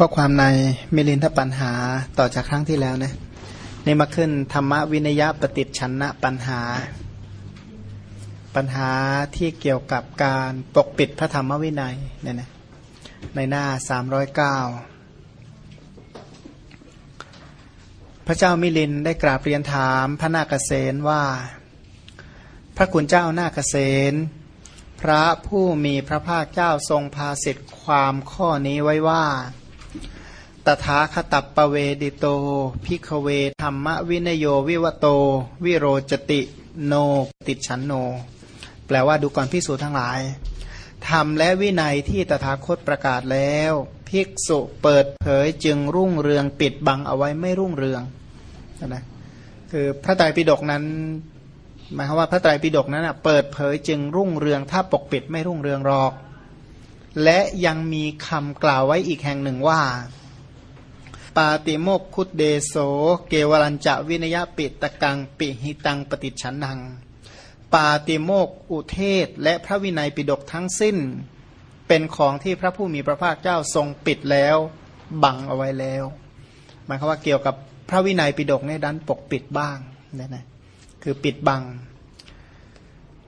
ก็ความในมิลินทปัญหาต่อจากครั้งที่แล้วนะนี่มาขึ้นธรรมวินยปฏิชนะปัญหา ปัญหาที่เกี่ยวกับการปกปิดพระธรรมวินัยเนี่ยนะในหน้า 309 พระเจ้ามิลินได้กราบเรียนถามพระนาคเษนว่า พระคุณเจ้านาคเษนพระผู้มีพระภาคเจ้าทรงพาสิทธิความข้อนี้ไว้ว่า ตถาคตัปปเวทิโต ภิกขเวธัมมวินโยวิวโฏ วิโรจติโน ปฏิจฉันโน แปลว่าดูก่อนภิกษุทั้งหลายธรรมและวินัยที่ตถาคตประกาศแล้ว ภิกษุเปิดเผยจึงรุ่งเรืองปิดบังเอาไว้ไม่รุ่งเรืองนะคือพระไตรปิฎกนั้น หมายความว่าพระไตรปิฎกนั้นเปิดเผยจึงรุ่งเรือง ถ้าปกปิดไม่รุ่งเรืองหรอก และยังมีคำกล่าวไว้อีกแห่งหนึ่งว่า ปาติโมกคุตเดโส เกวรัญจะวินยปิตกังปิหิตังปฏิชันนัง ปาติโมกอุเทศและพระวินัยปิดกทั้งสิ้น เป็นของที่พระผู้มีพระภาคเจ้าทรงปิดแล้วบังเอาไว้แล้วหมายความว่าเกี่ยวกับพระวินัยปิดกเนี่ยดันปกปิดบ้างนี่นะคือปิดบัง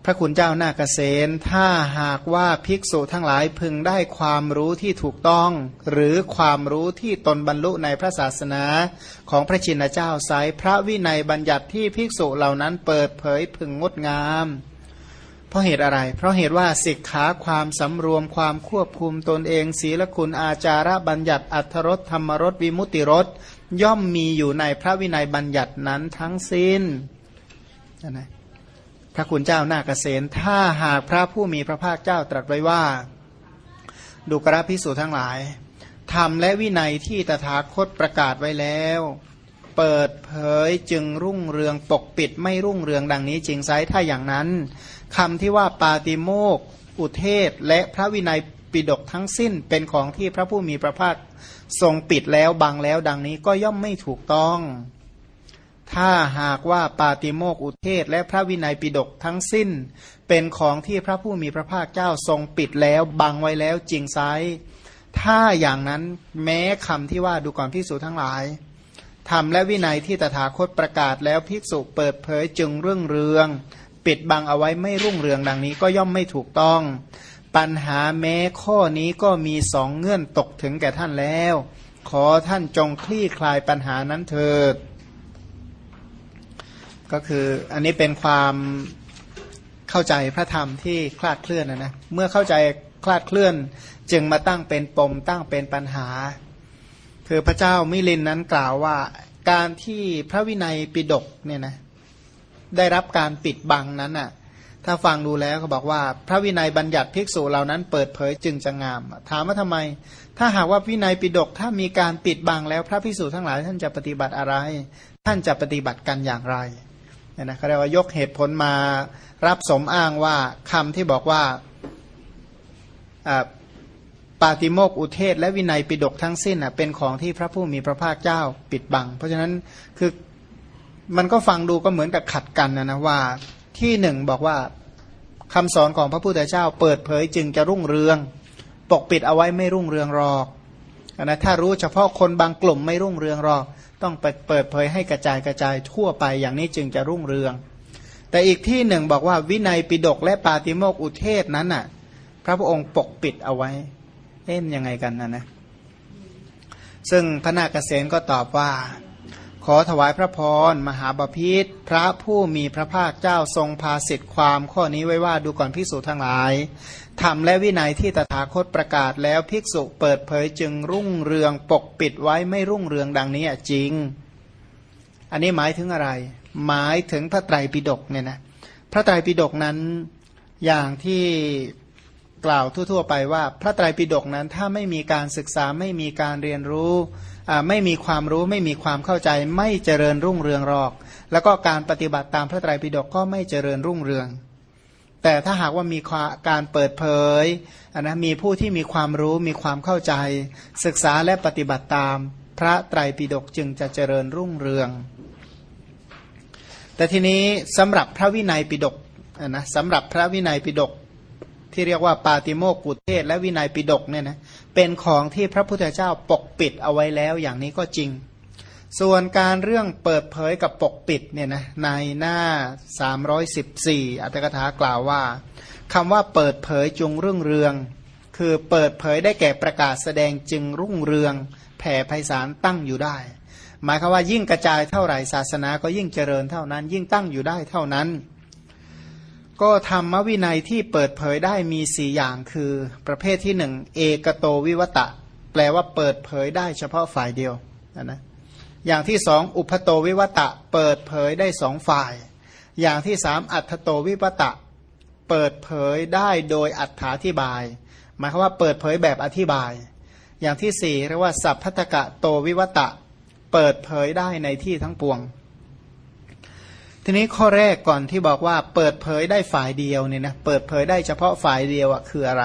ระคุณเจ้านาเกษตถ้าหากว่าภิกษุทั้งหลายพึงได้ความรู้ที่ถูกต้อง หรือความรู้ที่ตนบรรลุในพระศาสนาของพระชินเจ้าไซพระวินัยบัญญัติที่ภิกษุเหล่านั้นเปิดเผยพึงงดงาม เพราะเหตุอะไร เพราะเหตุว่าสิกขาความสำรวมความควบคุมตนเองศีลคุณอาจาระบัญญัติอัทรสธรรมรสวิมุติรสย่อมมีอยู่ในพระวินัยบัญญัตินั้นทั้งสิ้นนะ ระคุณเจ้านาเกษตถ้าหากพระผู้มีพระภาคเจ้าตรัสไว้ว่า ดูกราพิสูจทั้งหลายธรรมและวินัยที่ตถาคตประกาศไว้แล้ว เปิดเผยจึงรุ่งเรืองปกปิดไม่รุ่งเรืองดังนี้จริงไซถ้าอย่างนั้นคำที่ว่าปาติโมก อุเทศ และพระวินัยปิดกทั้งสิ้นเป็นของที่พระผู้มีพระภาคทรงปิดแล้วบังแล้วดังนี้ก็ย่อมไม่ถูกต้อง ถ้าหากว่าปาติโมกอุเทศ และพระวินัยปิฎกทั้งสิ้น เป็นของที่พระผู้มีพระภาคเจ้าทรงปิดแล้วบังไว้แล้วจริงไซถ้าอย่างนั้นแม้คำที่ว่าดูก่อนพิสูจทั้งหลายทำและวินัยที่ตถาคตประกาศแล้วภิกษุเปิดเผยจึงเรื่องเรือง ปิดบังเอาไว้ไม่รุ่งเรืองดังนี้ก็ย่อมไม่ถูกต้อง ปัญหาแม้ข้อนี้ก็มีสองเงื่อนตกถึงแก่ท่านแล้ว ขอท่านจงคลี่คลายปัญหานั้นเถิด ก็คืออันนี้เป็นความเข้าใจพระธรรมที่คลาดเคลื่อนนะนะเมื่อเข้าใจคลาดเคลื่อน จึงมาตั้งเป็นปมตั้งเป็นปัญหา คือพระเจ้ามิลินนั้นกล่าวว่าการที่พระวินัยปิดกเนี่ยนะได้รับการปิดบังนั้นอะถ้าฟังดูแล้วเขาบอกว่า พระวินัยบัญญัติภิกษุเหล่านั้นเปิดเผยจึงจะงาม ถามว่าทำไม ถ้าหากว่าวินัยปิดกถ้ามีการปิดบังแล้วพระภิกษุทั้งหลายท่านจะปฏิบัติอะไร ท่านจะปฏิบัติกันอย่างไร นะเขาเรียกว่ายกเหตุผลมารับสมอ้างว่าคำที่บอกว่าปาติโมกอุเทศ และวินัยปิดกทั้งสิ้นเป็นของที่พระผู้มีพระภาคเจ้าปิดบัง เพราะฉะนั้นคือมันก็ฟังดูก็เหมือนกับขัดกันนะนะว่าที่หนึ่งบอกว่าคำสอนของพระพุทธเจ้า เปิดเผยจึงจะรุ่งเรือง ปกปิดเอาไว้ไม่รุ่งเรืองรอก นะถ้ารู้เฉพาะคนบางกลุ่มไม่รุ่งเรืองรอกต้องเปิดเผยให้กระจายกระจายทั่วไปอย่างนี้จึงจะรุ่งเรือง แต่อีกที่หนึ่งบอกว่าวินัยปิดกและปาติโมกอุเทศนั้นน่ะ พระพุทธองค์ปกปิดเอาไว้เอ็นยังไงกันนะนะ ซึ่งพระนาคเษนก็ตอบว่า ขอถวายพระพรมหาบาพิษพระผู้มีพระภาคเจ้าทรงพาสิทธิความข้อนี้ไว้ว่าดูก่อนพิสูจทั้งหลายธรรมและวินัยที่ตถาคตประกาศแล้วภิกษุเปิดเผยจึงรุ่งเรืองปกปิดไว้ไม่รุ่งเรืองดังนี้จริง อันนี้หมายถึงอะไร หมายถึงพระไตรปิฎกเนี่ยนะพระไตรปิฎกนั้นอย่างที่ กล่าวทั่ว ๆ ไปว่า พระไตรปิฎกนั้นถ้าไม่มีการศึกษาไม่มีการเรียนรู้ไม่มีความรู้ไม่มีความเข้าใจไม่เจริญรุ่งเรืองหรอก แล้วก็การปฏิบัติตามพระไตรปิฎกก็ไม่เจริญรุ่งเรือง แต่ถ้าหากว่ามีการเปิดเผยนะมีผู้ที่มีความรู้มีความเข้าใจ ศึกษาและปฏิบัติตามพระไตรปิฎกจึงจะเจริญรุ่งเรือง แต่ทีนี้สำหรับพระวินัยปิฎกนะสำหรับพระวินัยปิฎก ที่เรียกว่าปาติโมกุเทศและวินัยปิฎกเนี่ยนะเป็นของที่พระพุทธเจ้าปกปิดเอาไว้แล้วอย่างนี้ก็จริง ส่วนการเรื่องเปิดเผยกับปกปิดเนี่ยนะในหน้า 314 อัตถกถากล่าวว่าคำว่าเปิดเผยจงรุ่งเรือง คือเปิดเผยได้แก่ประกาศแสดงจึงรุ่งเรือง แผ่ไพศาลตั้งอยู่ได้ หมายคือว่ายิ่งกระจายเท่าไหร่ศาสนาก็ยิ่งเจริญเท่านั้น ยิ่งตั้งอยู่ได้เท่านั้น ก็ธรรมวินัยที่เปิดเผยได้มีสี่อย่างคือประเภทที่หนึ่งเอกโตวิวตะ แปลว่าเปิดเผยได้เฉพาะฝ่ายเดียวนะอย่างที่สองอุพโตวิวตะ เปิดเผยได้สองฝ่าย อย่างที่สามอัตโตวิวตะ เปิดเผยได้โดยอัถาธิบาย หมายความว่าเปิดเผยแบบอธิบาย อย่างที่สี่เรียกว่าสัพพตกะโตวิวตะ เปิดเผยได้ในที่ทั้งปวง ทีนี้ข้อแรกก่อนที่บอกว่าเปิดเผยได้ฝ่ายเดียวเนี่ยนะเปิดเผยได้เฉพาะฝ่ายเดียวอะคืออะไร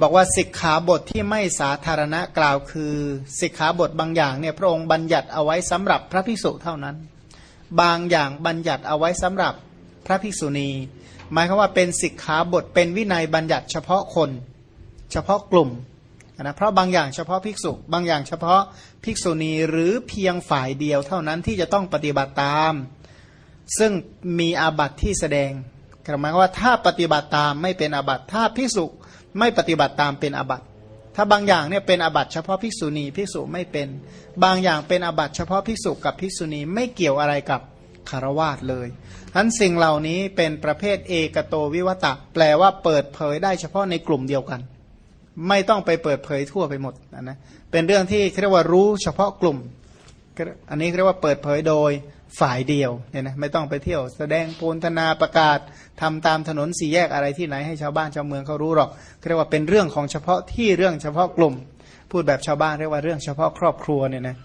บอกว่าสิกขาบทที่ไม่สาธารณะกล่าวคือสิกขาบทบางอย่างเนี่ยพระองค์บัญญัติเอาไว้สำหรับพระภิกษุเท่านั้น บางอย่างบัญญัติเอาไว้สำหรับพระภิกษุณี หมายคือว่าเป็นสิกขาบทเป็นวินัยบัญญัติเฉพาะคน เฉพาะกลุ่มนะเพราะบางอย่างเฉพาะภิกษุ บางอย่างเฉพาะภิกษุณีหรือเพียงฝ่ายเดียวเท่านั้นที่จะต้องปฏิบัติตาม ซึ่งมีอาบัติที่แสดงหมายว่าถ้าปฏิบัติตามไม่เป็นอาบัติถ้าภิกษุไม่ปฏิบัติตามเป็นอาบัติถ้าบางอย่างเนี่ยเป็นอาบัติเฉพาะภิกษุณีภิกษุไม่เป็น บางอย่างเป็นอาบัติเฉพาะภิกษุกับภิกษุณีไม่เกี่ยวอะไรกับคารวาสเลยทั้นสิ่งเหล่านี้เป็นประเภทเอกโตวิวัตะแปลว่าเปิดเผยได้เฉพาะในกลุ่มเดียวกัน ไม่ต้องไปเปิดเผยทั่วไปหมดนะเป็นเรื่องที่เรียกว่ารู้เฉพาะกลุ่ม อันนี้เรียกว่าเปิดเผยโดย ฝ่ายเดียวเนี่ยนะไม่ต้องไปเที่ยว แสดงโพลธนาประกาศทำตามถนนสี่แยกอะไรที่ไหนให้ชาวบ้านชาวเมืองเขารู้หรอกเรียกว่าเป็นเรื่องของเฉพาะที่เรื่องเฉพาะกลุ่ม พูดแบบชาวบ้านเรียกว่าเรื่องเฉพาะครอบครัวเนี่ยนะ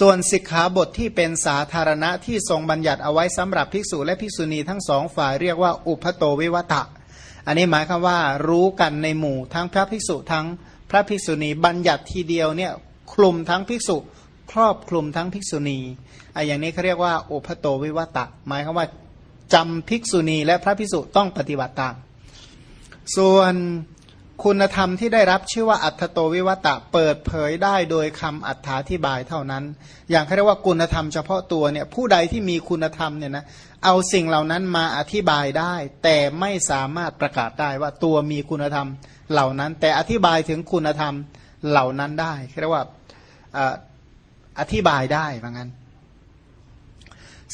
ส่วนสิกขาบทที่เป็นสาธารณะที่ทรงบัญญัติเอาไว้สำหรับภิกษุและภิกษุณีทั้งสองฝ่ายเรียกว่าอุพโตวิวัตะอันนี้หมายความว่ารู้กันในหมู่ทั้งพระภิกษุทั้งพระภิกษุณีบัญญัติทีเดียวเนี่ยคลุมทั้งภิกษุ ครอบคลุมทั้งภิกษุณีไอ้อย่างนี้เขาเรียกว่าโอุพโตวิวัตะหมายความว่าจำภิกษุณีและพระภิกษุต้องปฏิบัติตาม ส่วนคุณธรรมที่ได้รับชื่อว่าอัตโตวิวัตะเปิดเผยได้โดยคำอัถาธิบายเท่านั้น อย่างเขาเรียกว่าคุณธรรมเฉพาะตัวเนี่ยผู้ใดที่มีคุณธรรมเนี่ยนะเอาสิ่งเหล่านั้นมาอธิบายได้ แต่ไม่สามารถประกาศได้ว่าตัวมีคุณธรรมเหล่านั้น แต่อธิบายถึงคุณธรรมเหล่านั้นได้เรียกว่า อธิบายได้เหมือนกัน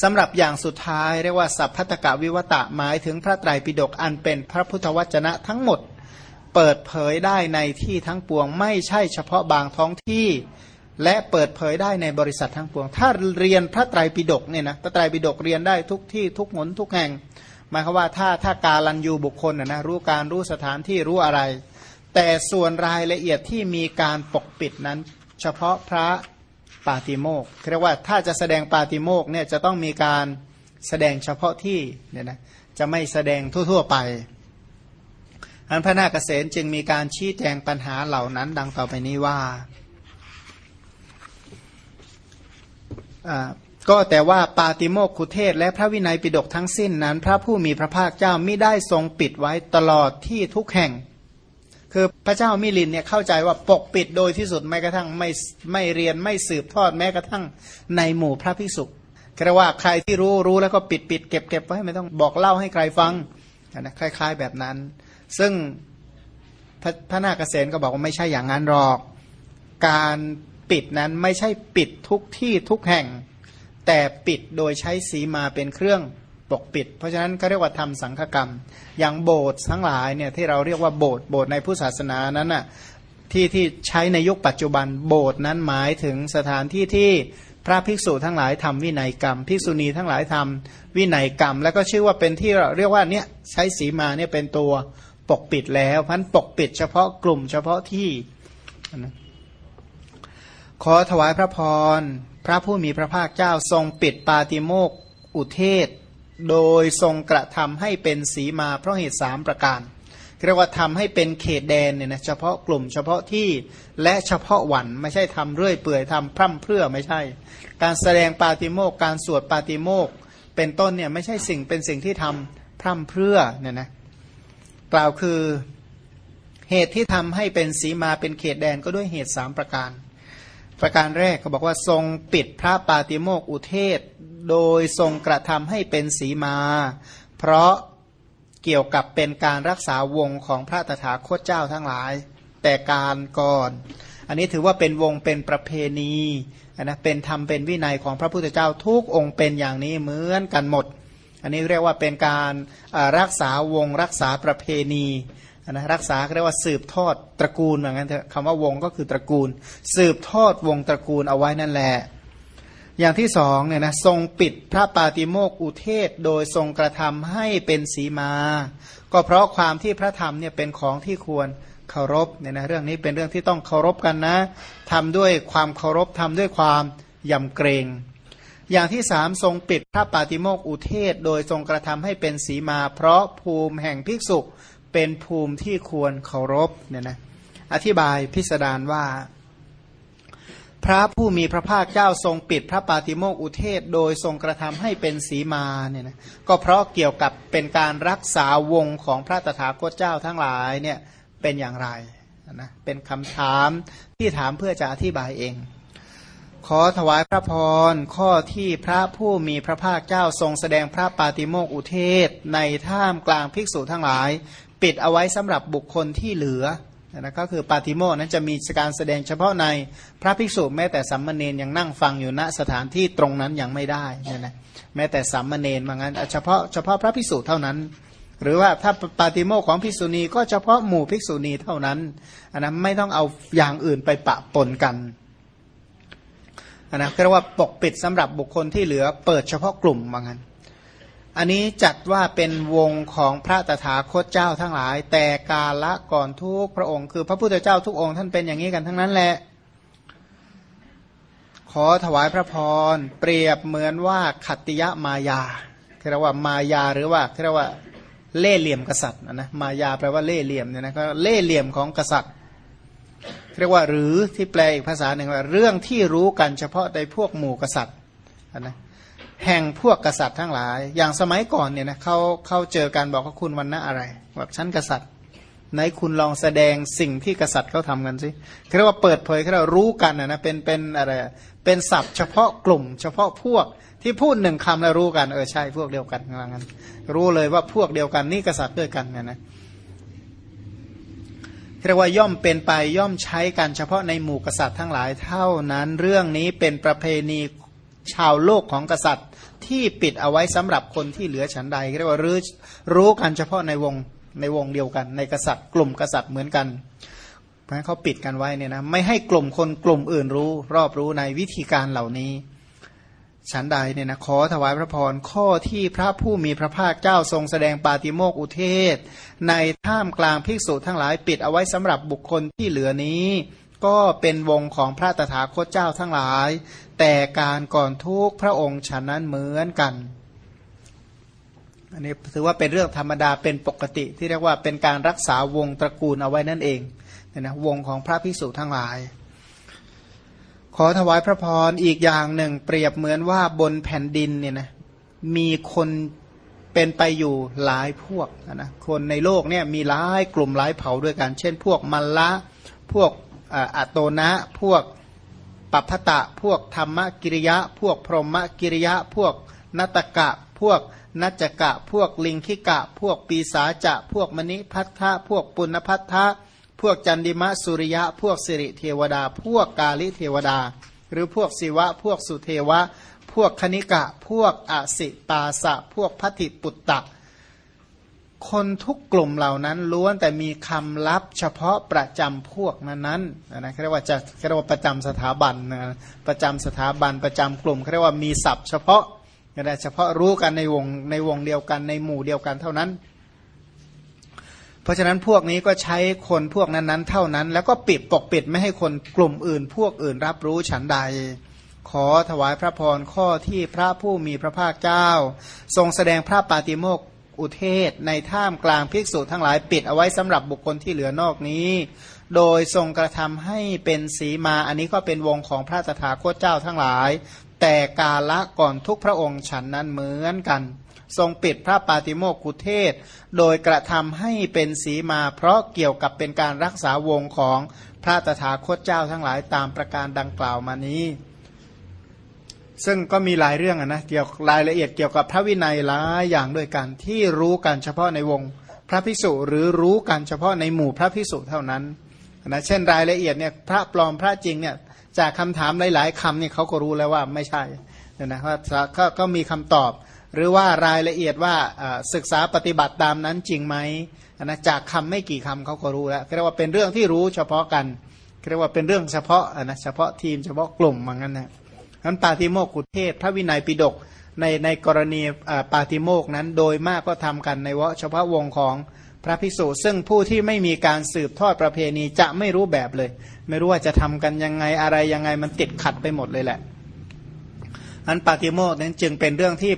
สำหรับอย่างสุดท้ายเรียกว่าสัพพตกะวิวตะหมายถึงพระไตรปิฎกอันเป็นพระพุทธวจนะทั้งหมด เปิดเผยได้ในที่ทั้งปวง ไม่ใช่เฉพาะบางท้องที่ และเปิดเผยได้ในบริษัททั้งปวง ถ้าเรียนพระไตรปิฎกเนี่ยนะพระไตรปิฎกเรียนได้ทุกที่ทุกหนทุกแห่ง หมายความว่าถ้าถ้าการลันยูบุคคลนะนะรู้การรู้สถานที่รู้อะไร แต่ส่วนรายละเอียดที่มีการปกปิดนั้น เฉพาะพระ ปาติโมกเรียกว่าถ้าจะแสดงปาติโมกเนี่ยจะต้องมีการแสดงเฉพาะที่เนี่ยนะจะไม่แสดงทั่ว ๆ ไป อันพระนาคเษนจึงมีการชี้แจงปัญหาเหล่านั้น ดังต่อไปนี้ว่า ก็แต่ว่าปาติโมกขุเทศ และพระวินัยปิฎกทั้งสิ้นนั้น พระผู้มีพระภาคเจ้าไม่ได้ทรงปิดไว้ตลอดที่ทุกแห่ง คือพระเจ้ามิลินเนี่ยเข้าใจว่าปกปิดโดยที่สุดแม้กระทั่งไม่ไม่เรียนไม่สืบทอดแม้กระทั่งในหมู่พระภิกษุแปลว่าใครที่รู้รู้แล้วก็ปิดปิดเก็บเก็บไว้ไม่ต้องบอกเล่าให้ใครฟังนะคล้าย ๆแบบนั้น ซึ่งพระพระนาคเษนก็บอกว่าไม่ใช่อย่างนั้นหรอก การปิดนั้นไม่ใช่ปิดทุกที่ทุกแห่ง แต่ปิดโดยใช้สีมาเป็นเครื่อง ปกปิด เพราะฉะนั้นเขาเรียกว่าทำสังฆกรรม อย่างโบสถ์ทั้งหลายเนี่ยที่เราเรียกว่าโบสถ์โบสถ์ในพุทธศาสนานั้นน่ะที่ที่ใช้ในยุคปัจจุบันโบสถ์นั้นหมายถึงสถานที่ที่พระภิกษุทั้งหลายทำวินัยกรรม ภิกษุณีทั้งหลายทำวินัยกรรม แล้วก็ชื่อว่าเป็นที่เรียกว่าเนี่ยใช้สีมาเนี่ยเป็นตัวปกปิดแล้วพันปกปิดเฉพาะกลุ่มเฉพาะที่นะขอถวายพระพร พระผู้มีพระภาคเจ้าทรงปิดปาติโมกอุเทศ โดยทรงกระทำให้เป็นสีมาเพราะเหตุสามประการเรียกว่าทำให้เป็นเขตแดนเนี่ยนะเฉพาะกลุ่มเฉพาะที่และเฉพาะวันไม่ใช่ทำเรื่อยเปื่อยทำพร่ำเพรื่อไม่ใช่ การแสดงปาติโมกการสวดปาติโมกเป็นต้นเนี่ยไม่ใช่สิ่งเป็นสิ่งที่ทำพร่ำเพรื่อเนี่ยนะกล่าวคือเหตุที่ทำให้เป็นสีมาเป็นเขตแดนก็ด้วยเหตุสามประการ ประการแรกเขาบอกว่าทรงปิดพระปาติโมกอุเทศ โดยทรงกระทำให้เป็นสีมา เพราะเกี่ยวกับเป็นการรักษาวงของพระตถาคตเจ้าทั้งหลาย แต่การก่อน อันนี้ถือว่าเป็นวงเป็นประเพณีนะเป็นธรรมเป็นวินัยของพระพุทธเจ้าทุกองค์เป็นอย่างนี้เหมือนกันหมด อันนี้เรียกว่าเป็นการรักษาวงรักษาประเพณี นะรักษาเรียกว่าสืบทอดตระกูลเหมือนกันคำว่าวงก็คือตระกูล สืบทอดวงตระกูลเอาไว้นั่นแหละ อย่างที่สองเนี่ยนะทรงปิดพระปาติโมกอุเทศโดยทรงกระทำให้เป็นสีมา ก็เพราะความที่พระธรรมเนี่ยเป็นของที่ควรเคารพเนี่ยนะเรื่องนี้เป็นเรื่องที่ต้องเคารพกันนะทำด้วยความเคารพทำด้วยความยำเกรงอย่างที่สามทรงปิดพระปาติโมกอุเทศ โดยทรงกระทำให้เป็นสีมา เพราะภูมิแห่งภิกษุ เป็นภูมิที่ควรเคารพเนี่ยนะอธิบายพิสดารว่า พระผู้มีพระภาคเจ้าทรงปิดพระปาติโมกอุเทศ โดยทรงกระทำให้เป็นสีมาเนี่ยนะก็เพราะเกี่ยวกับเป็นการรักษาวงของพระตถาคตเจ้าทั้งหลายเนี่ยเป็นอย่างไรนะเป็นคำถามที่ถามเพื่อจะอธิบายเอง ขอถวายพระพรข้อที่พระผู้มีพระภาคเจ้าทรงแสดงพระปาติโมกอุเทศ ในท่ามกลางภิกษุทั้งหลาย ปิดเอาไว้สำหรับบุคคลที่เหลือนะก็คือปาติโมนั้นจะมีการแสดงเฉพาะในพระภิกษุแม้แต่สัมมาเนนยังนั่งฟังอยู่ณสถานที่ตรงนั้นยังไม่ได้เนี่ยนะแม้แต่สัมมาเนนมางั้นเฉพาะเฉพาะพระภิกษุเท่านั้น หรือว่าถ้าปาติโมของภิกษุณีก็เฉพาะหมู่ภิกษุณีเท่านั้นอันนั้นไม่ต้องเอาอย่างอื่นไปปะปนกันอันนั้นเรียกว่าปกปิดสำหรับบุคคลที่เหลือเปิดเฉพาะกลุ่มมางั้น อันนี้จัดว่าเป็นวงของพระตถาคตเจ้าทั้งหลาย แต่กาละก่อนทุกพระองค์ คือพระพุทธเจ้าทุกองค์ท่านเป็นอย่างนี้กันทั้งนั้นแหละขอถวายพระพรเปรียบเหมือนว่าขัตติยมายาเรียกว่ามายาหรือว่าเรียกว่าเล่เหลี่ยมกษัตริย์นะมายาแปลว่าเล่เหลี่ยมเนี่ยนะก็เล่เหลี่ยมของกษัตริย์ เรียกว่าหรือที่แปลอีกภาษาหนึ่งว่าเรื่องที่รู้กันเฉพาะในพวกหมู่กษัตริย์นะ แห่งพวกกษัตริย์ทั้งหลาย อย่างสมัยก่อนเนี่ยนะเขาเขาเจอกันบอกว่าคุณวันนะอะไรแบบชั้นกษัตริย์ไหนคุณลองแสดงสิ่งที่กษัตริย์เขาทำกันสิเรียกว่าเปิดเผยเขารู้กันนะนะเป็นเป็นอะไรเป็นศัพท์เฉพาะกลุ่ม เฉพาะพวกที่พูดหนึ่งคำแล้วรู้กันเออใช่พวกเดียวกันอะไรเงี้ยรู้เลยว่าพวกเดียวกันนี่กษัตริย์ด้วยกันเนี่ยนะเรียกว่าย่อมเป็นไปย่อมใช้กันเฉพาะในหมู่กษัตริย์ทั้งหลายเท่านั้น เรื่องนี้เป็นประเพณี ชาวโลกของกษัตริย์ ที่ปิดเอาไว้สำหรับคนที่เหลือฉันใดเรียกว่ารู้รู้กันเฉพาะในวงในวงเดียวกัน ในกษัตริย์ กลุ่มกษัตริย์เหมือนกันเพราะเขาปิดกันไว้เนี่ยนะไม่ให้กลุ่มคนกลุ่มอื่นรู้ รอบรู้ในวิธีการเหล่านี้ฉันใดเนี่ยนะขอถวายพระพรข้อที่พระผู้มีพระภาคเจ้าทรงแสดงปาติโมกอุเทศ ในท่ามกลางภิกษุทั้งหลายปิดเอาไว้สำหรับบุคคลที่เหลือนี้ ก็เป็นวงของพระตถาคตเจ้าทั้งหลาย แต่การก่อนทุกพระองค์ฉันนั้นเหมือนกัน อันนี้ถือว่าเป็นเรื่องธรรมดาเป็นปกติที่เรียกว่าเป็นการรักษาวงตระกูลเอาไว้นั่นเองเนี่ยนะวงของพระพิสุทั้งหลาย ขอถวายพระพรอีกอย่างหนึ่ง เปรียบเหมือนว่าบนแผ่นดินเนี่ยนะมีคนเป็นไปอยู่หลายพวกนะคนในโลกเนี่ยมีหลายกลุ่มหลายเผ่าด้วยกัน เช่น พวกมัลละพวก อัตโตนะ พวกปัพตะ พวกธรรมกิริยะ พวกพรหมกิริยะ พวกนัตกะ พวกนัจกะ พวกลิงคิกะ พวกปีสาจะ พวกมณิพัทธะ พวกปุณพัทธะ พวกจันดิมะสุริยะ พวกสิริเทวดา พวกกาลิเทวดา หรือพวกศิวะ พวกสุเทวะ พวกคณิกะ พวกอสิตาสะ พวกพัติปุตตะ คนทุกกลุ่มเหล่านั้นล้วนแต่มีคำลับเฉพาะประจำพวกนั้นนั้นนะเรียกว่าจะเรียกว่าประจำสถาบันนะประจำสถาบันประจำกลุ่มเรียกว่ามีศัพท์เฉพาะนะเฉพาะรู้กันในวงในวงเดียวกันในหมู่เดียวกันเท่านั้น เพราะฉะนั้นพวกนี้ก็ใช้คนพวกนั้นนั้นเท่านั้น แล้วก็ปิดปกปิดไม่ให้คนกลุ่มอื่น พวกอื่นรับรู้ฉันใดขอถวายพระพรข้อที่พระผู้มีพระภาคเจ้า ทรงแสดงพระปาติโมก อุเทศในท่ามกลางภิกษุทั้งหลายปิดเอาไว้สำหรับบุคคลที่เหลือนอกนี้ โดยทรงกระทำให้เป็นสีมา อันนี้ก็เป็นวงของพระตถาคตเจ้าทั้งหลาย แต่กาละก่อนทุกพระองค์ฉันนั้นเหมือนกัน ทรงปิดพระปาติโมกุเทศ โดยกระทำให้เป็นสีมา เพราะเกี่ยวกับเป็นการรักษาวงของพระตถาคตเจ้าทั้งหลายตามประการดังกล่าวมานี้ ซึ่งก็มีหลายเรื่องนะเกี่ยวรายละเอียดเกี่ยวกับพระวินัยหลายอย่างด้วยกันที่รู้กันเฉพาะในวงพระพิสุหรือรู้กันเฉพาะในหมู่พระพิสุเท่านั้นนะเช่นรายละเอียดเนี่ยพระปลอมพระจริงเนี่ยจากคำถามหลายๆคำเนี่ยเขาก็รู้แล้วว่าไม่ใช่เนี่ยนะว่าก็ก็มีคำตอบ หรือว่ารายละเอียดว่าศึกษาปฏิบัติตามนั้นจริงไหมนะจากคำไม่กี่คำเขาก็รู้แล้วเรียกว่าเป็นเรื่องที่รู้เฉพาะกันเรียกว่าเป็นเรื่องเฉพาะนะเฉพาะทีมเฉพาะกลุ่มเหมือนกันนะ นั้นปาติโมกขุเทศ พระวินัยปิฎกในในกรณีปาติโมกนั้นโดยมากก็ทำกันในวเฉพาะวงของพระภิกษุซึ่งผู้ที่ไม่มีการสืบทอดประเพณีจะไม่รู้แบบเลย ไม่รู้ว่าจะทำกันยังไงอะไรยังไงมันติดขัดไปหมดเลยแหละอันปาติโมกนั้นจึงเป็นเรื่องที่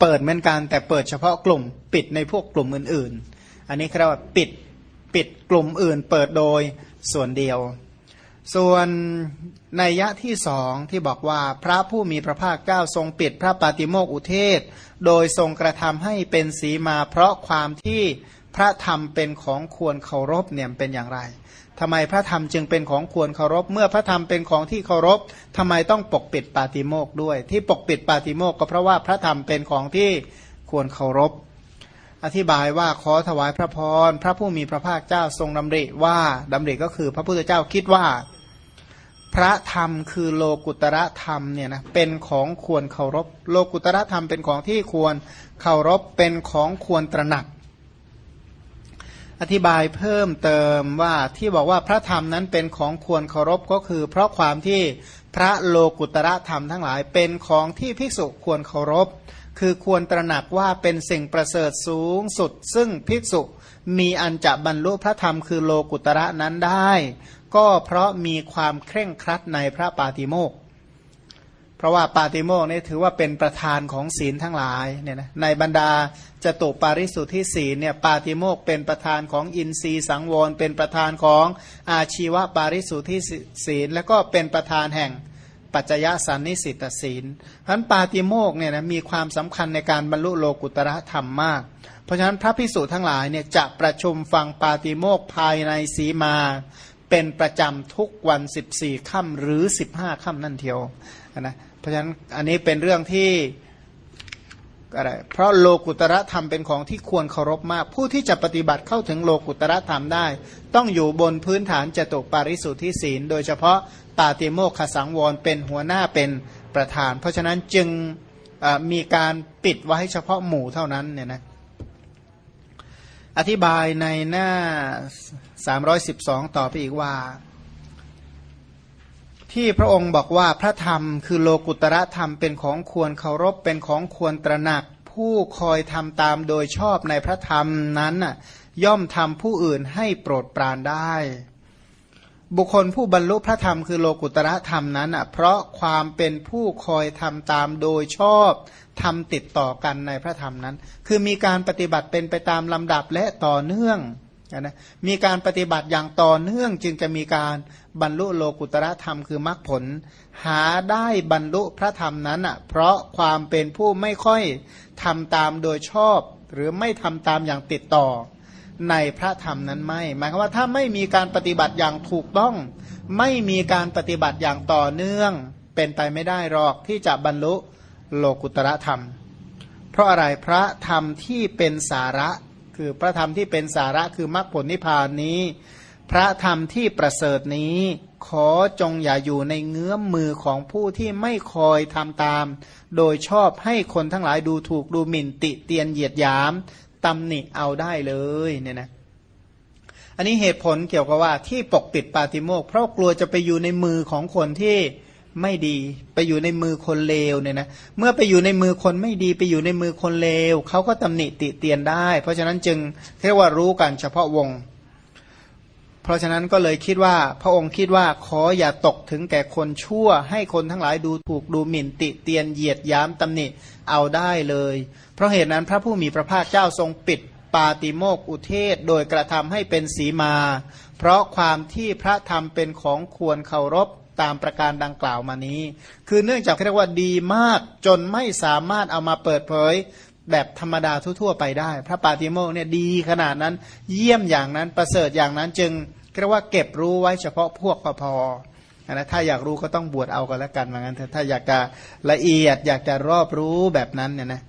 เปิดเหมือนกันแต่เปิดเฉพาะกลุ่มปิดในพวกกลุ่มอื่น ๆ อันนี้เรียกว่าปิดปิดกลุ่มอื่นเปิดโดยส่วนเดียว ส่วนในยะที่สองที่บอกว่าพระผู้มีพระภาคเจ้าทรงปิดพระปาติโมกอุเทศ โดยทรงกระทำให้เป็นสีมาเพราะความที่พระธรรมเป็นของควรเคารพเนี่ยเป็นอย่างไรทำไมพระธรรมจึงเป็นของควรเคารพ เมื่อพระธรรมเป็นของที่เคารพทำไมต้องปกปิดปาติโมกด้วย ที่ปกปิดปาติโมกก็เพราะว่าพระธรรมเป็นของที่ควรเคารพ อธิบายว่าขอถวายพระพรพระผู้มีพระภาคเจ้าทรงดำริว่าดำริก็คือพระพุทธเจ้าคิดว่า พระธรรมคือโลกุตระธรรมเนี่ยนะเป็นของควรเคารพ โลกุตระธรรมเป็นของที่ควรเคารพเป็นของควรตระหนัก อธิบายเพิ่มเติมว่าที่บอกว่าพระธรรมนั้นเป็นของควรเคารพก็คือ เพราะความที่พระโลกุตระธรรมทั้งหลายเป็นของที่ภิกษุควรเคารพ คือควรตระหนักว่าเป็นสิ่งประเสริฐสูงสุด ซึ่งภิกษุมีอันจะบรรลุพระธรรมคือโลกุตระนั้นได้ ก็เพราะมีความเคร่งครัดในพระปาติโมกเพราะว่าปาติโมกนี่ถือว่าเป็นประธานของศีลทั้งหลายเนี่ยนะในบรรดาจตุปาริสุทธิศีลเนี่ยปาติโมกเป็นประธานของอินทรีสังวร เป็นประธานของอาชีวปาริสุทธิศีล แล้วก็เป็นประธานแห่งปัจจยสันนิสิตศีลฉะนั้นปาติโมกเนี่ยนะมีความสำคัญในการบรรลุโลกุตระธรรมมาก เพราะฉะนั้นพระพิสุทั้งหลายเนี่ยจะประชุมฟังปาติโมกภายในสีมา เป็นประจำทุกวัน14ค่ำหรือ15ค่ำนั่นเทียวนะเพราะฉะนั้นอันนี้เป็นเรื่องที่อะไรเพราะโลกุตระธรรมเป็นของที่ควรเคารพมาก ผู้ที่จะปฏิบัติเข้าถึงโลกุตระธรรมได้ ต้องอยู่บนพื้นฐานจตุปาริสุทธิศีล โดยเฉพาะปาติโมกขสังวรเป็นหัวหน้าเป็นประธาน เพราะฉะนั้นจึงมีการปิดไว้เฉพาะหมู่เท่านั้นเนี่ยนะ อธิบายในหน้า 312 ต่อไปอีกว่า ที่พระองค์บอกว่าพระธรรมคือโลกุตระธรรมเป็นของควรเคารพเป็นของควรตระหนัก ผู้คอยทำตามโดยชอบในพระธรรมนั้น ย่อมทำผู้อื่นให้โปรดปรานได้ บุคคลผู้บรรลุพระธรรมคือโลกุตระธรรมนั้นอะเพราะความเป็นผู้คอยทำตามโดยชอบทำติดต่อกันในพระธรรมนั้น คือมีการปฏิบัติเป็นไปตามลำดับและต่อเนื่องนะมีการปฏิบัติอย่างต่อเนื่องจึงจะมีการบรรลุโลกุตระธรรมคือมรรคผล หาได้บรรลุพระธรรมนั้นอะเพราะความเป็นผู้ไม่ค่อยทำตามโดยชอบ หรือไม่ทำตามอย่างติดต่อ ในพระธรรมนั้นไม่ หมายความว่าถ้าไม่มีการปฏิบัติอย่างถูกต้อง ไม่มีการปฏิบัติอย่างต่อเนื่องเป็นไปไม่ได้หรอกที่จะบรรลุโลกุตระธรรม เพราะอะไรพระธรรมที่เป็นสาระ คือพระธรรมที่เป็นสาระคือมรรคผลนิพพานนี้ พระธรรมที่ประเสริฐนี้ ขอจงอย่าอยู่ในเงื้อมมือของผู้ที่ไม่คอยทำตาม โดยชอบให้คนทั้งหลายดูถูกดูหมิ่นติเตียนเหยียดหยาม ตำหนิเอาได้เลยเนี่ยนะอันนี้เหตุผลเกี่ยวกับว่าที่ปกปิดปาติโมกเพราะกลัวจะไปอยู่ในมือของคนที่ไม่ดีไปอยู่ในมือคนเลวเนี่ยนะเมื่อไปอยู่ในมือคนไม่ดีไปอยู่ในมือคนเลวเขาก็ตำหนิติเตียนได้ เพราะฉะนั้นจึงเรียกว่ารู้กันเฉพาะวง เพราะฉะนั้นก็เลยคิดว่าพระองค์คิดว่าขออย่าตกถึงแก่คนชั่ว ให้คนทั้งหลายดูถูกดูหมิ่นติเตียนเหยียดย้ำตำหนิเอาได้เลย เพราะเหตุนั้นพระผู้มีพระภาคเจ้าทรงปิดปาติโมกอุเทศโดยกระทำให้เป็นสีมา เพราะความที่พระธรรมเป็นของควรเคารพตามประการดังกล่าวมานี้ คือเนื่องจากเรียกว่าดีมากจนไม่สามารถเอามาเปิดเผยแบบธรรมดาทั่วๆไปได้ พระปาติโมกเนี่ยดีขนาดนั้น เยี่ยมอย่างนั้นประเสริฐอย่างนั้นจึง เรียกว่าเก็บรู้ไว้เฉพาะพวกพอนะถ้าอยากรู้ก็ต้องบวชเอากันแล้วกันเหมือนกันถ้าอยากจะละเอียดอยากจะรอบรู้แบบนั้นเนี่ยนะ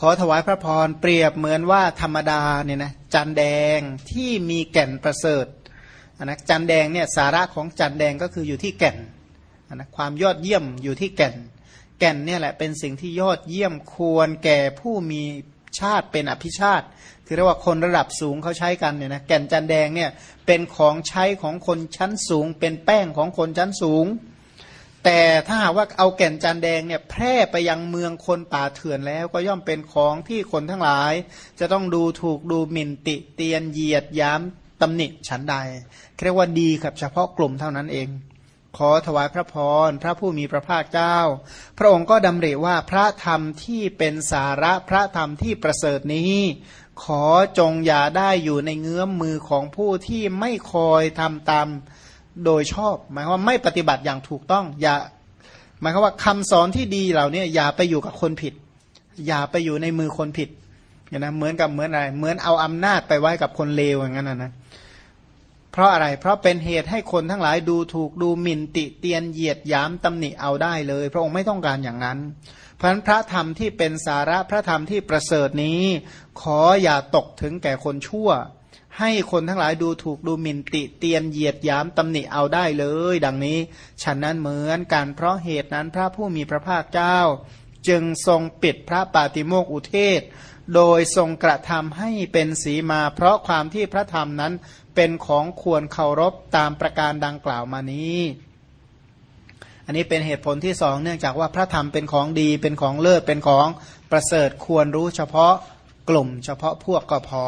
ขอถวายพระพรเปรียบเหมือนว่าธรรมดาเนี่ยนะจันแดงที่มีแก่นประเสริฐนะจันแดงเนี่ยสาระของจันแดงก็คืออยู่ที่แก่นนะความยอดเยี่ยมอยู่ที่แก่น แก่นเนี่ยแหละเป็นสิ่งที่ยอดเยี่ยมควรแก่ผู้มีชาติเป็นอภิชาติ คือเรียกว่าคนระดับสูงเขาใช้กันเนี่ยนะแก่นจันแดงเนี่ยเป็นของใช้ของคนชั้นสูง เป็นแป้งของคนชั้นสูง แต่ถ้าหากว่าเอาแก่นจันแดงเนี่ยแพร่ไปยังเมืองคนป่าเถื่อนแล้วก็ย่อมเป็นของที่คนทั้งหลาย จะต้องดูถูกดูหมิ่นติเตียนเหยียดย้ำตำหนิฉันใดเรียกว่าดีครับเฉพาะกลุ่มเท่านั้นเองขอถวายพระพรพระผู้มีพระภาคเจ้า พระองค์ก็ดำริว่าพระธรรมที่เป็นสาระพระธรรมที่ประเสริฐนี้ขอจงอย่าได้อยู่ในเงื้อมมือของผู้ที่ไม่คอยทำตามโดยชอบ หมายว่าไม่ปฏิบัติอย่างถูกต้อง อย่า หมายความว่าคำสอนที่ดีเหล่านี้อย่าไปอยู่กับคนผิด อย่าไปอยู่ในมือคนผิดอย่างนะเหมือนกับเหมือนอะไร เหมือนเอาอำนาจไปไว้กับคนเลวอย่างนั้นนะเพราะอะไร เพราะเป็นเหตุให้คนทั้งหลายดูถูกดูหมิ่นติเตียนเหยียดยามตำหนิเอาได้เลย พระองค์ไม่ต้องการอย่างนั้น พราะฉะนั้นพระธรรมที่เป็นสาระพระธรรมที่ประเสริฐนี้ ขออย่าตกถึงแก่คนชั่ว ให้คนทั้งหลายดูถูกดูหมิ่นติเตียนเหยียดยามตำหนิเอาได้เลย ดังนี้ ฉันนั้นเหมือนกันเพราะเหตุนั้นพระผู้มีพระภาคเจ้า จึงทรงปิดพระปาติโมกอุเทศ โดยทรงกระทำให้เป็นสีมา เพราะความที่พระธรรมนั้นเป็นของควรเคารพตามประการดังกล่าวมานี้ อันนี้เป็นเหตุผลที่สองเนื่องจากว่าพระธรรมเป็นของดีเป็นของเลิศเป็นของประเสริฐควรรู้เฉพาะกลุ่ม เฉพาะพวกก็พอ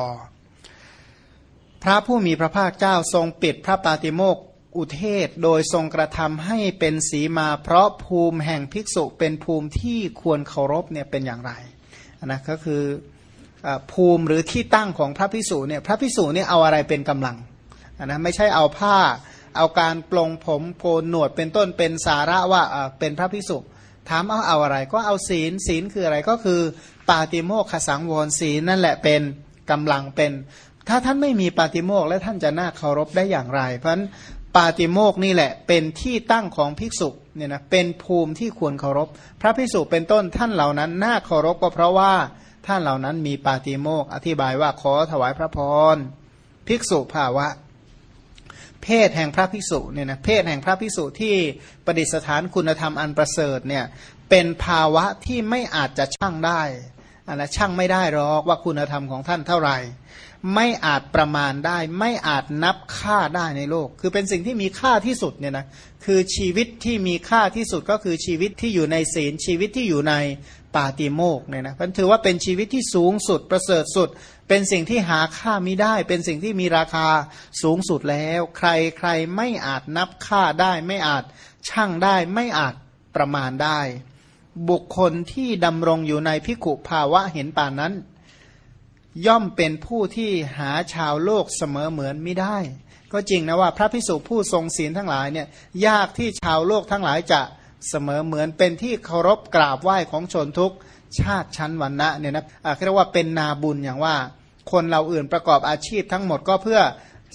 พระผู้มีพระภาคเจ้าทรงปิดพระปาติโมกอุเทศโดยทรงกระทำให้เป็นสีมาเพราะภูมิแห่งภิกษุเป็นภูมิที่ควรเคารพเนี่ยเป็นอย่างไรนะก็คือภูมิหรือที่ตั้งของพระพิสูจเนี่ยพระพิสูจเนี่ยเอาอะไรเป็นกำลังนะไม่ใช่เอาผ้า เอาการปลงผมโกนหนวดเป็นต้นเป็นสาระว่าเป็นพระพิสุถามเอาเอาอะไร ก็เอาศีลศีลคืออะไรก็คือ ปาติโมกขสังวรศีลนั่นแหละเป็นกำลังเป็น ถ้าท่านไม่มีปาติโมกและท่านจะน่าเคารพได้อย่างไร เพราะฉะนั้นปาติโมกนี่แหละเป็นที่ตั้งของภิกษุเนี่ยนะเป็นภูมิที่ควรเคารพ พระภิกษุเป็นต้นท่านเหล่านั้นน่าเคารพก็เพราะว่าท่านเหล่านั้นมีปาติโมกอธิบายว่าขอถวายพระพรภิกษุภาวะ เพศแห่งพระภิกษุเนี่ยนะเพศแห่งพระภิกษุที่ประดิษฐานคุณธรรมอันประเสริฐเนี่ยเป็นภาวะที่ไม่อาจจะช่างได้อันนะช่างไม่ได้หรอกว่าคุณธรรมของท่านเท่าไหร่ ไม่อาจประมาณได้ ไม่อาจนับค่าได้ในโลก คือเป็นสิ่งที่มีค่าที่สุดเนี่ยนะคือชีวิตที่มีค่าที่สุดก็คือชีวิตที่อยู่ในศีลชีวิตที่อยู่ในปาติโมกเนี่ยนะมันถือว่าเป็นชีวิตที่สูงสุดประเสริฐสุด เป็นสิ่งที่หาค่าไม่ได้ เป็นสิ่งที่มีราคาสูงสุดแล้ว ใครใครไม่อาจนับค่าได้ ไม่อาจช่างได้ ไม่อาจประมาณได้ บุคคลที่ดำรงอยู่ในพิขุภาวะเห็นป่านนั้น ย่อมเป็นผู้ที่หาชาวโลกเสมอเหมือนไม่ได้ ก็จริงนะว่าพระพิสุผู้ทรงศีลทั้งหลายเนี่ยยากที่ชาวโลกทั้งหลายจะเสมอเหมือนเป็นที่เคารพกราบไหว้ของชนทุก ชาติชั้นวันนะเนี่ยนะเรียกว่าเป็นนาบุญอย่างว่า คนเราอื่นประกอบอาชีพทั้งหมดก็เพื่อส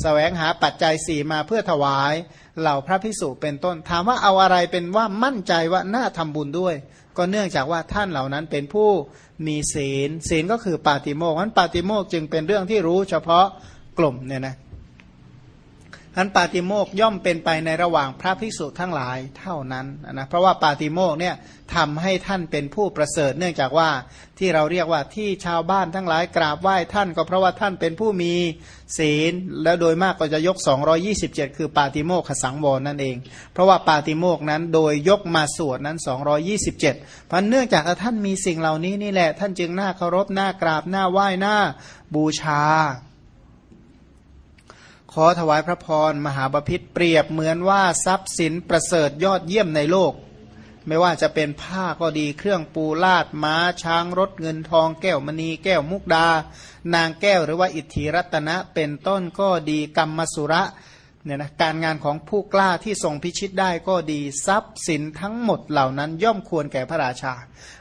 แสวงหาปัจจัยสี่มาเพื่อถวายเหล่าพระพิสุเป็นต้น ถามว่าเอาอะไรเป็นว่ามั่นใจว่าน่าทำบุญด้วย ก็เนื่องจากว่าท่านเหล่านั้นเป็นผู้มีศีล ศีลก็คือปาติโมกนั้นปาติโมกจึงเป็นเรื่องที่รู้เฉพาะกลุ่มเนี่ยนะ อันปาติโมกย่อมเป็นไปในระหว่างพระภิกษุทั้งหลายเท่านั้นนะเพราะว่าปาติโมกเนี่ยทำให้ท่านเป็นผู้ประเสริฐ เนื่องจากว่าที่เราเรียกว่าที่ชาวบ้านทั้งหลายกราบไหว้ท่านก็เพราะว่าท่านเป็นผู้มีศีล แล้วโดยมากก็จะยก 227 คือปาติโมกขสังวรนั่นเอง เพราะว่าปาติโมกนั้นโดยยกมาสวดนั้น 227 เพราะเนื่องจากท่านมีสิ่งเหล่านี้นี่แหละท่านจึงน่าเคารพน่ากราบน่าไหว้น่าบูชา ขอถวายพระพรมหาบพิษเปรียบเหมือนว่าทรัพย์สินประเสริฐยอดเยี่ยมในโลก ไม่ว่าจะเป็นผ้าก็ดีเครื่องปูลาดม้าช้างรถเงินทองแก้วมณีแก้วมุกดา นางแก้วหรือว่าอิทธิรัตนะเป็นต้นก็ดีกรรมสุระเนี่ยนะการงานของผู้กล้าที่ทรงพิชิตได้ก็ดีทรัพย์สินทั้งหมดเหล่านั้นย่อมควรแก่พระราชา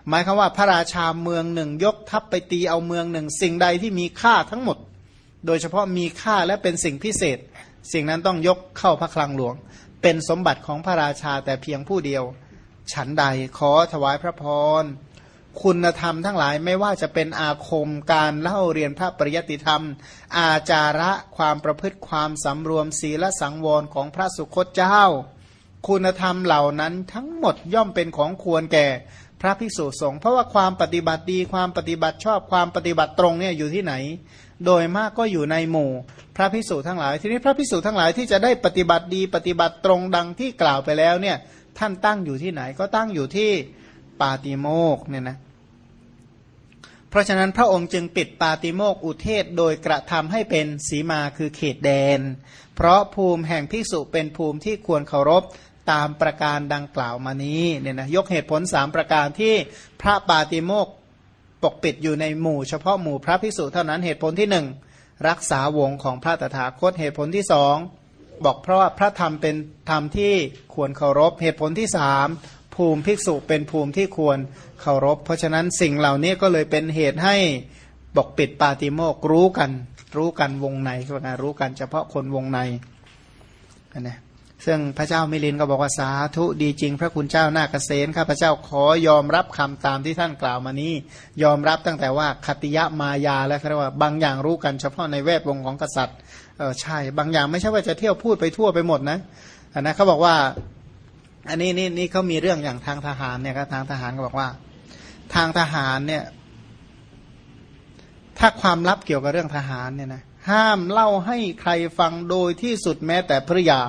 หมายคือว่าพระราชาเมืองหนึ่งยกทัพไปตีเอาเมืองหนึ่ง สิ่งใดที่มีค่าทั้งหมด โดยเฉพาะมีค่าและเป็นสิ่งพิเศษ สิ่งนั้นต้องยกเข้าพระคลังหลวง เป็นสมบัติของพระราชาแต่เพียงผู้เดียว ฉันใดขอถวายพระพรคุณธรรมทั้งหลายไม่ว่าจะเป็นอาคมการเล่าเรียนพระปริยติธรรม อาจาระความประพฤติความสำรวมศีลสังวรของพระสุคตเจ้า คุณธรรมเหล่านั้นทั้งหมดย่อมเป็นของควรแก่พระภิกษุสงฆ์เพราะว่าความปฏิบัติดีความปฏิบัติชอบความปฏิบัติตรงเนี่ยอยู่ที่ไหน โดยมากก็อยู่ในหมู่ พระภิกษุทั้งหลาย ทีนี้พระภิกษุทั้งหลายที่จะได้ปฏิบัติดีปฏิบัติตรงดังที่กล่าวไปแล้วเนี่ยท่านตั้งอยู่ที่ไหนก็ตั้งอยู่ที่ปาติโมกเนี่ยนะเพราะฉะนั้นพระองค์จึงปิดปาติโมกอุเทศโดยกระทำให้เป็นสีมาคือเขตแดน เพราะภูมิแห่งภิกษุเป็นภูมิที่ควรเคารพตามประการดังกล่าวมานี้เนี่ยนะยกเหตุผลสามประการที่พระปาติโมก ปกปิดอยู่ในหมู่เฉพาะหมู่พระภิกษุเท่านั้นเหตุผลที่หนึ่งรักษาวงของพระตถาคตเหตุผลที่สองบอกเพราะว่าพระธรรมเป็นธรรมที่ควรเคารพเหตุผลที่สามภูมิภิกษุเป็นภูมิที่ควรเคารพ เพราะฉะนั้นสิ่งเหล่านี้ก็เลยเป็นเหตุให้ปกปิดปาติโมกรู้กัน รู้กันวงในก็นะรู้กันเฉพาะคนวงในนะ ซึ่งพระเจ้ามิลินก็บอกว่าสาธุดีจริง พระคุณเจ้านาเกษตข้าพระเจ้าขอยอมรับคำตามที่ท่านกล่าวมานี้ ยอมรับตั้งแต่ว่าคติยะมายาแล้วครับว่าบางอย่างรู้กันเฉพาะในแวดวงของกษัตริย์เออใช่บางอย่างไม่ใช่ว่าจะเที่ยวพูดไปทั่วไปหมดนะอันนะเขาบอกว่า อันนี้นี่นี่เขามีเรื่องอย่างทางทหารเนี่ยครับทางทหารก็บอกว่า ทางทหารเนี่ย ถ้าความลับเกี่ยวกับเรื่องทหารเนี่ยนะห้ามเล่าให้ใครฟังโดยที่สุดแม้แต่ภรยา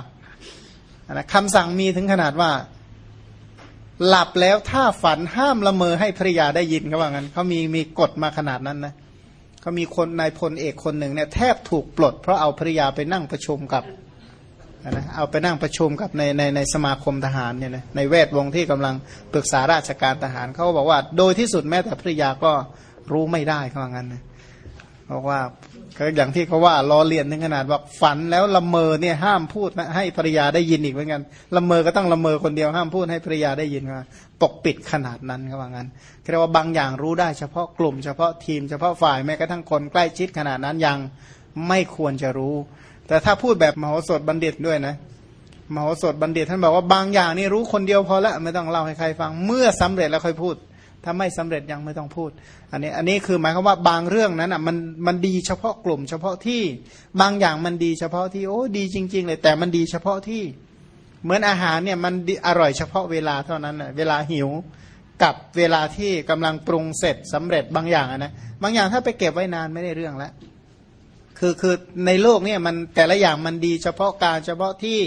นะคำสั่งมีถึงขนาดว่า หลับแล้วถ้าฝันห้ามละเมอให้ภรยาได้ยินเขาว่างั้นเขามีมีกฎมาขนาดนั้นนะเขามีคนนายพลเอกคนหนึ่งเนี่ยแทบถูกปลด เพราะเอาภรยาไปนั่งประชุมกับนะเอาไปนั่งประชุมกับในในในสมาคมทหารเนี่ยนะในแวดวงที่กำลังปรึกษาราชการทหารเขาบอกว่า โดยที่สุดแม้แต่ภรยาก็รู้ไม่ได้เขาว่างั้นนะบอกว่า ก็อย่างที่เขาว่าล้อเลียนถึงขนาดว่าฝันแล้วละเมอเนี่ยห้ามพูดนะให้ภรรยาได้ยินอีกเหมือนกันละเมอก็ต้องละเมอคนเดียวห้ามพูดให้ภรรยาได้ยินว่าปกปิดขนาดนั้นเขาว่างั้นเรียกว่าบางอย่างรู้ได้เฉพาะกลุ่มเฉพาะทีมเฉพาะฝ่ายแม้กระทั่งคนใกล้ชิดขนาดนั้นยังไม่ควรจะรู้ แต่ถ้าพูดแบบมโหสถบัณฑิตด้วยนะมโหสถบัณฑิตท่านบอกว่าบางอย่างนี่รู้คนเดียวพอละไม่ต้องเล่าให้ใครฟังเมื่อสำเร็จแล้วค่อยพูด ถ้าไม่สำเร็จยังไม่ต้องพูด อันนี้อันนี้คือหมายความว่าบางเรื่องนั้นอะมันมันดีเฉพาะกลุ่ม เฉพาะที่บางอย่างมันดีเฉพาะที่โอ้ดีจริง ๆ เลย แต่มันดีเฉพาะที่ เหมือนอาหารเนี่ยมันอร่อยเฉพาะเวลาเท่านั้นน่ะเวลาหิวกับเวลาที่กำลังปรุงเสร็จสำเร็จบางอย่างนะบางอย่างถ้าไปเก็บไว้นานไม่ได้เรื่องแล้วคือคือในโลกเนี่ยมันแต่ละอย่างมันดีเฉพาะการเฉพาะที่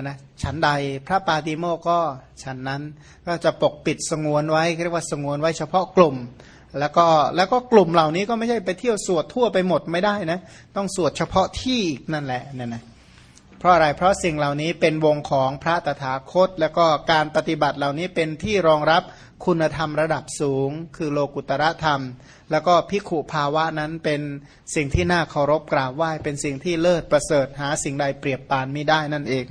นนะฉันใดพระปาติโมก็ฉันนั้นก็จะปกปิดสงวนไว้เรียกว่าสงวนไว้เฉพาะกลุ่ม แล้วก็แล้วก็กลุ่มเหล่านี้ก็ไม่ใช่ไปเที่ยวสวดทั่วไปหมดไม่ได้นะต้องสวดเฉพาะที่นั่นแหละนั่นนะเพราะอะไรเพราะสิ่งเหล่านี้เป็นวงของพระตถาคต แล้วก็การปฏิบัติเหล่านี้เป็นที่รองรับคุณธรรมระดับสูง คือโลกุตระธรรม แล้วก็พิขุภาวะนั้นเป็นสิ่งที่น่าเคารพกราบไหว้เป็นสิ่งที่เลิศประเสริฐหาสิ่งใดเปรียบปานไม่ได้นั่นเอง